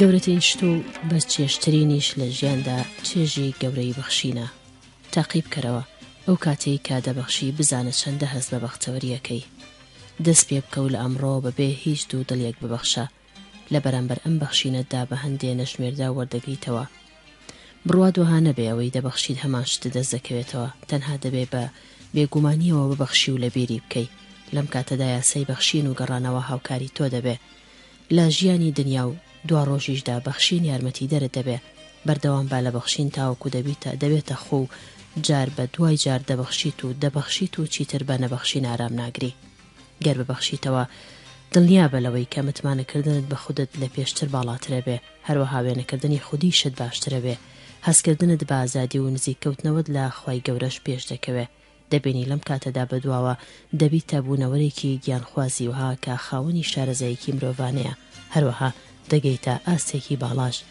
گەورەترین شت و بە چێژترینیش لە ژیاندا چێژی گەورەی بەخشینە تاقی بکەرەوە ئەو کاتەی کە دەبەخشی بزانە چەندە هەست بە بەختەوەریەکەی دەست پێ بکە و لە ئەمڕۆ بەبێ هیچ دوو دڵیەک ببەخشە لە بەرامبەر ئەم بەخشینەتدا بە هەندێ نەژمێردا وەردەگریتەوە. بڕوات وەها نەبێ ئەوەی دەبەخشیت هەمان شتت دەست دەکەوێتەوە، تەنها دەبێ بە بێگومانییەوە ببەخشی و لەبیری بکەی. لەم کاتەدا یاسای بەخشین و گەڕانەوە هاوکاری تۆ دەبێ لە ژیانی دنیا و دواڕۆژیشدا، بەخشین یارمەتیدەرت دەبێ. بەردەوام بە لە بەخشین تاوەکو دەبیتە دەبێتە خۆ و جار بە دوای جار دەبەخشیت و دەبەخشیت و چیتر بە نەبەخشین ئارام ناگری. گەر ببەخشیتەوە دڵنیابە لەوەی کە متمانەکردنت بە خودت لە پێشتر باڵاترەبێ، هەروەها وێنەکردنی خودیشت باشترەبێ، هەستکردنت بە ئازادی و نزیک کەوتنەوەت لە خوای گەورەش پێش دەکەوێ، دەبینی لەم کاتەدا بەدواوە دەبیتە بوونەوەرێکی گیانخوازی وەها کە خاوەنی شارەزاییکی مرۆڤانەیە، هەروەها دەگەیتە ئاستێکی باڵاش.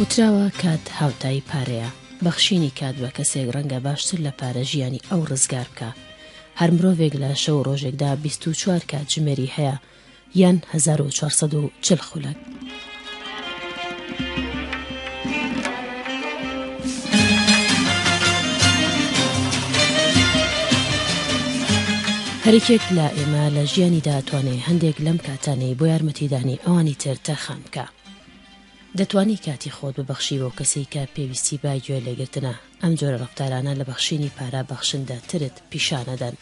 وتراوە کات هاوتایی پارەیە، بەخشینی کات بە کەسێک ڕەنگە باشتر لە پارە ژیانی ئەو ڕزگار بکا. هەر مرۆڤێک لە شەو و ڕۆژێکدا بیست و چوار کاتژمێری هەیە یان هەزار و چوار سەد و چل خولەک. هەریەکێک لە ئێمە لە ژیانیدا توانێ هەندێک لەم کاتانەی بۆ یارمەتیدانی ئەوانی تر تەرخان بکە دەتوانی کاتی خۆت ببەخشی بۆ کەسی کە پێویستی بە گوێ لێگرتنە ئەم جۆرە ڕفتارانە لە بەخشینی پارە بەخشندە ترت پیشانەدەن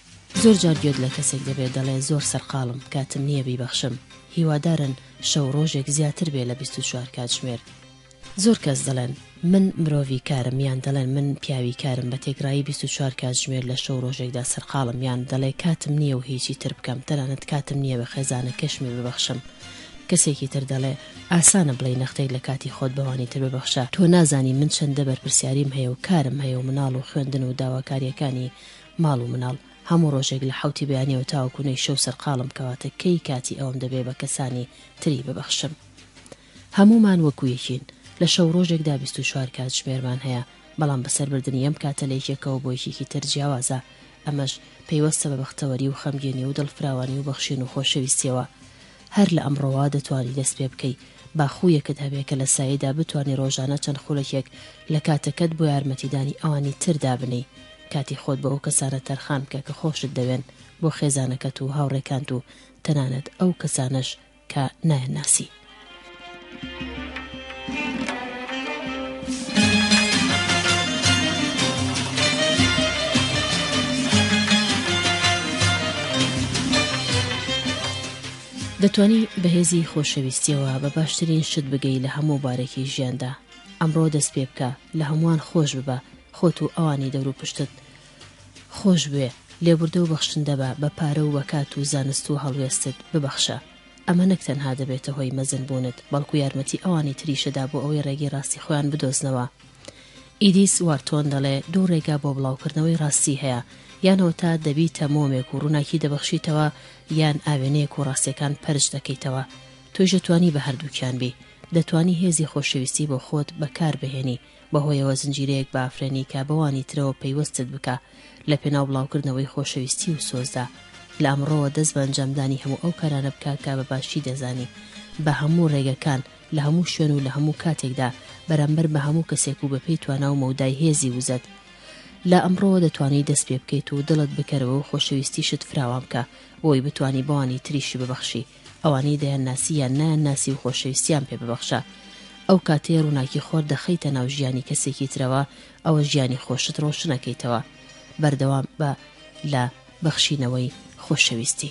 زۆر جار گوێت لە کەسێک دەبێت دەڵێ زۆر سەرقاڵم کاتم نییە بیبەخشم هیوادارن شەو ڕۆژێک زیاتر بێ لە بیست و چوار کاتژمێر زۆر کەس دەڵێن من مرۆڤی کارم یان دەڵێن من پیاوی کارم بە تێگرایی بیست و چوار کاتژمێر لە شەو ڕۆژێکدا سەرقاڵم یان دەڵێ کاتم نییە و هیچی تر بکەم تەنانەت کاتم نییە بە خێزانەکەشمی ببەخشم کەسێکی تر دەڵێ ئاسانە بڵێی نەختێک لە کاتی خۆت بەوانی تر ببەخشە تۆ نازانی من چەندە بەرپرسیاریم هەیە و کارم هەیە و مناڵ و خوێندن و داواکارییەکانی ماڵ و مناڵ هەموو ڕۆژێک لە حەوتی بەیانیەوە تاوەکو نۆی شەو سەرقاڵم کەواتە کەی کاتی ئەوەم دەبێ بە کەسانی تری ببەخشم؟ هەموومان وەکو یەکین لە شەو ڕۆژێکدا بیست و چوار کاتژمێرمان هەیە بەڵام بەسەر بردنی ئەم کاتە لە یەکێکەوە بۆ یەکێکی تر جیاوازە ئەمەش پەیوەستە بە بەختەوەری و خەمگینی و دڵفراوانی و بەخشین و خۆشەویستیەوە هەر لە ئەمڕۆوە دەتوانی دەست پێ بکەی، با خوویەکت هەبێ کە لە سایەیدا بتوانی ڕۆژانە چەند خولەکێک لە کاتەکەت بۆ یارمەتیدانی ئەوانی تر دابنێی، کاتی خۆت بۆ ئەو کەسانە تەرخان بکە کە خۆشت دەوێن، بۆ خێزانەکەت و هاوڕێکانت و تەنانەت ئەو کەسانەش کە نایانناسی. دەتوانی بەهێزی خۆشەویستیەوە بە باشترین شت بگەی لە هەموو بارێکی ژیاندا ئەمڕۆ دەست پێ بکە لە هەمووان خۆش ببە خۆت و ئەوانی دەور و پشتت خۆش بوێ لێبوردە و بەخشندەبە بە پارە و بەکات و زانست و هەڵوێستت ببەخشە ئەمە نەک تەنها دەبێتە هۆی مەزن بوونت، بەڵکو یارمەتی ئەوانی تریش دەدا بۆ ئەوەی ڕێگەی ڕاستی خۆیان بدۆزنەوە. ئیدیس وارتۆن دەڵێ، دوو ڕێگا بۆ بڵاوکردنەوەی ڕاستی هەیە، یان ئەوەتا دەبیتە مۆمێک و ڕووناکی دەبەخشیتەوە، یان ئاوێنەیەک و ڕاستیەکان پەرچ دەکەیتەوە. تۆیش دەتوانی بە هەردووکیان بی. دەتوانی هێزی خۆشەویستی بۆ خۆت بەکار بهێنی. بەهۆیەوە زنجیرەیەک بافرێنی کە بەوانی ترەوە پەیوەستت بکا لە پێناو بڵاوکردنەوەی خۆشەویستی و سۆزدا، لە ئەمڕۆوە دەست بە ئەنجامدانی هەموو ئەو کارانە بکە کە بە باشی دەزانی، بە هەموو ڕێگەکان، لە هەموو شوێن و لە هەموو کاتێکدا، بەرامبەر بە هەموو کەسێک و بەپێی توانا و مەودای هێزی وزەت. لە ئەمڕۆوە دەتوانی دەست پێ بکەیت و دڵت بکەرەوە و خۆشەویستیشت فراوان بکە بۆی بتوانی بەوانی تریشی ببەخشی. ئەوانەی دەیان ناسی یان نایان ناسی و خۆشەویستیان پێ ببەخشە ئەو کاتەی ڕووناکی خۆت دەخەیتە ناو ژیانی کەسێکی ترەوە ئەوە ژیانی خۆشت ڕۆشنەکەیتەوە بەردەوام بە لە بەخشینەوەی خۆشەویستی.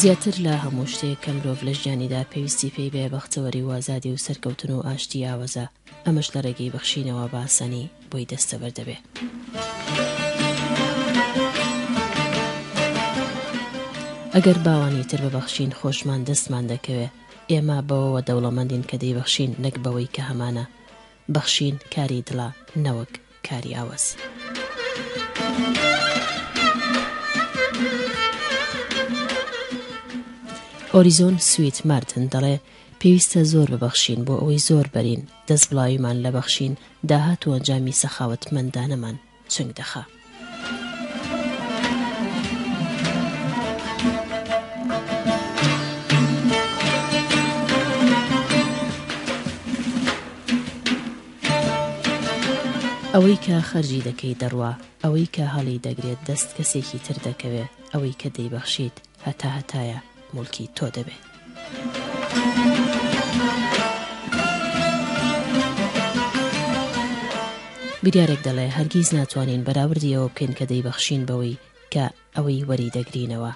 زیاتر لە هەموو شتێک کە مرۆڤ لە ژیانیدا پێویستی پێی بێ بەختەوەری و ئازادی و سەرکەوتن و ئاشتی ئاوەزە ئەمەش لە ڕێگەی بەخشینەوە باسانی بۆی دەستەبەر دەبێ. ئەگەر باوانی تر ببەخشین خۆشمان دەستمان دەکەوێ ئێمە بەوەوە دەوڵەمەندین کە دەیبەخشین نەک بەوەی کە هەمانە بەخشین کاری دڵە نەوەک کاری ئاوەز. هۆریزۆن سویت مارتن دەڵێ پێویستە زۆر ببەخشین بۆ ئەوەی زۆر بەرین دەست بڵاویمان لە بەخشین داهات و ئەنجامی سەخاوتمەندانەمان چنگ دەخا. ئەوەی کە خەرجی دەکەیت دەڕوا، ئەوەی کە هەڵیدەگرێت دەست کەسێکی تر دەکەوێت، ئەوەی کە دەیبەخشیت، هەتا هەتایە موڵکی تۆ دەبێ. بیریارێک دەڵێ هەرگیز ناتوانین بەراوردی ئەوە بکەین کە دەیبەخشین بەوەی کە ئەوەی وەری دەگرینەوە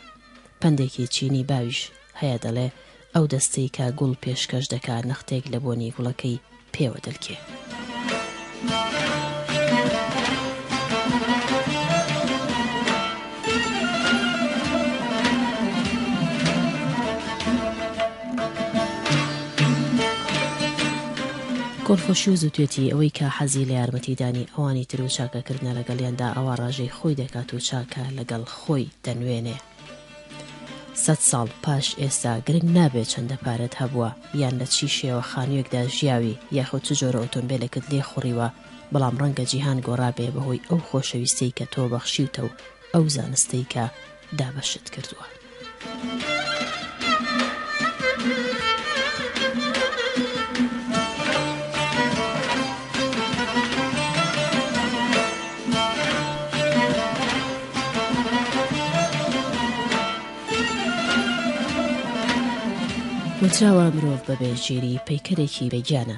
پندێکی چینی باویش هەیە دەڵێ ئەو دەستەی کا گوڵ پێشکەش دەکا نەختێک لە بۆنی گوڵەکەی پێوە دەلکێ. گوڵخۆشی و زوتێتی ئەوەی کە حەزی لە یارمەتیدانی ئەوانی تر و چاکەکردنە لەگەڵیاندا ئەوا ڕاژەی خۆی دەکات و چاکە لەگەڵ خۆی دەنوێنێ. سەد ساڵ پاش ئێستا گرنگ نابێت چەندە پارەت هەبووە یان لە چی شێوە خانوویەکدا ژیاوی یاخود چ جۆرە ئۆتۆمبیلێکت لێ خوڕیوە بەڵام ڕەنگە جیهان گۆڕابێ بەهۆی ئەو خۆشەویستەی کە تۆ بەخشیوتە و ئەو زانستەی کە دابەشت کردووە. وتراوە مرۆڤ بە بێ ژیری پەیکەرێکی بێ گیانە.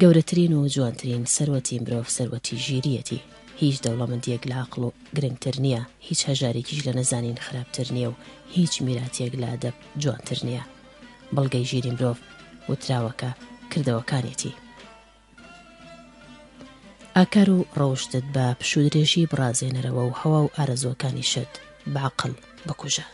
گەورەترین و جوانترین سەروەتی مرۆڤ سەروەتی ژیرییەتی. هیچ دەوڵەمەندییەک لە عەقڵ گرنگتر نییە، هیچ هەژاریکیش لە نەزانین خراپتر نییە و هیچ میراتییەک لە ئەدەب جوانتر نییە. بەڵگەی ژیری مرۆڤ وتراوە کە کردەوەکانیەتی. ئاکار و ڕەوشتت بە پشوودرێژی بڕازێنەرەوە و هەوا و ئارەزووەکانیشت بە عەقڵ بکوژە.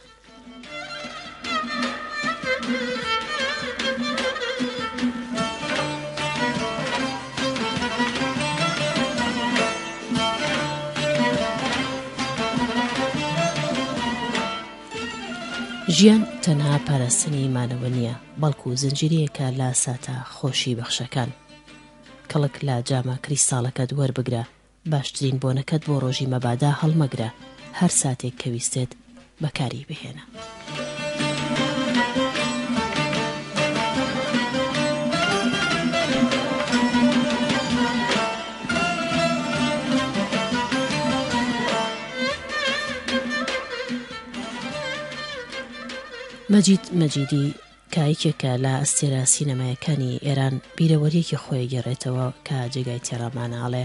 ژیان تەنها پاراستنی مانەوە نییە، بەڵکو زنجیرەیەکە لە ساتە خۆشی بەخشەکان. کەڵک لە جامە کریستاڵەکەت وەربگرە، باشترین بۆنەکەت بۆ ڕۆژی مەبادا هەڵمەگرە، هەر ساتێک کە ویستت بەکاری بهێنە. مەجید مەجیدی، کە یەکێکە لە ئەستێرە سینەمایەکانی ئێران، بیرەوەرییەکی خۆی ئەگێڕێتەوە کە جێگای تێڕامانە، ئەڵێ،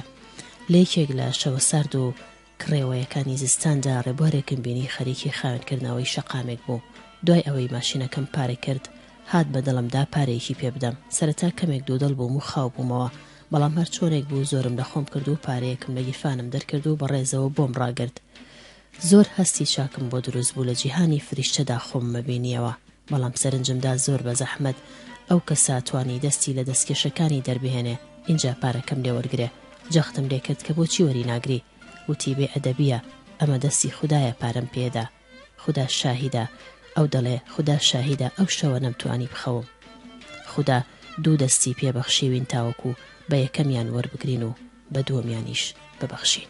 لە یەکێک لە شەوە سارد و کڕێوەیەکانی زستاندا ڕێبوارێکم بینی خەریکی خاوێنکردنەوەی شەقامێک بوو، دوای ئەوەی ماشینەکەم پارک کرد، هات بە دڵمدا پارەیەکی پێ بدەم، سەرەتا کەمێک دوودڵ بووم و خاو بوومەوە، بەڵام هەرچۆنێک بوو زۆرم لەخۆم کرد و پارەیەکم لە گیرفانم دەرکرد و بە ڕێزەوە بۆم ڕاگرت، زۆر هەستی چاکم بۆ دروست بوو لە جیهانی فریشتەدا خۆم مەبینیەوە بەڵام سەرنجم دا زۆر بە زەحمەت ئەو کەسە توانی دەستی لە دەستکێشەکانی دەربهێنێ ئینجا پارەکەم لێ وەرگرێ جەختم لێ کرد کە بۆچی وەری ناگری وتی بێ ئەدەبیە ئەمە دەستی خودایە پارەم پێ دا خودا شاهیدە ئەو دەڵێ خودا شاهیدە ئەو شەوە نەمتوانی بخەوم خودا دوو دەستی پێ بەخشیوین تاوەکو بە یەکەمیان وەربگرین و بە دووەمیانیش ببەخشین.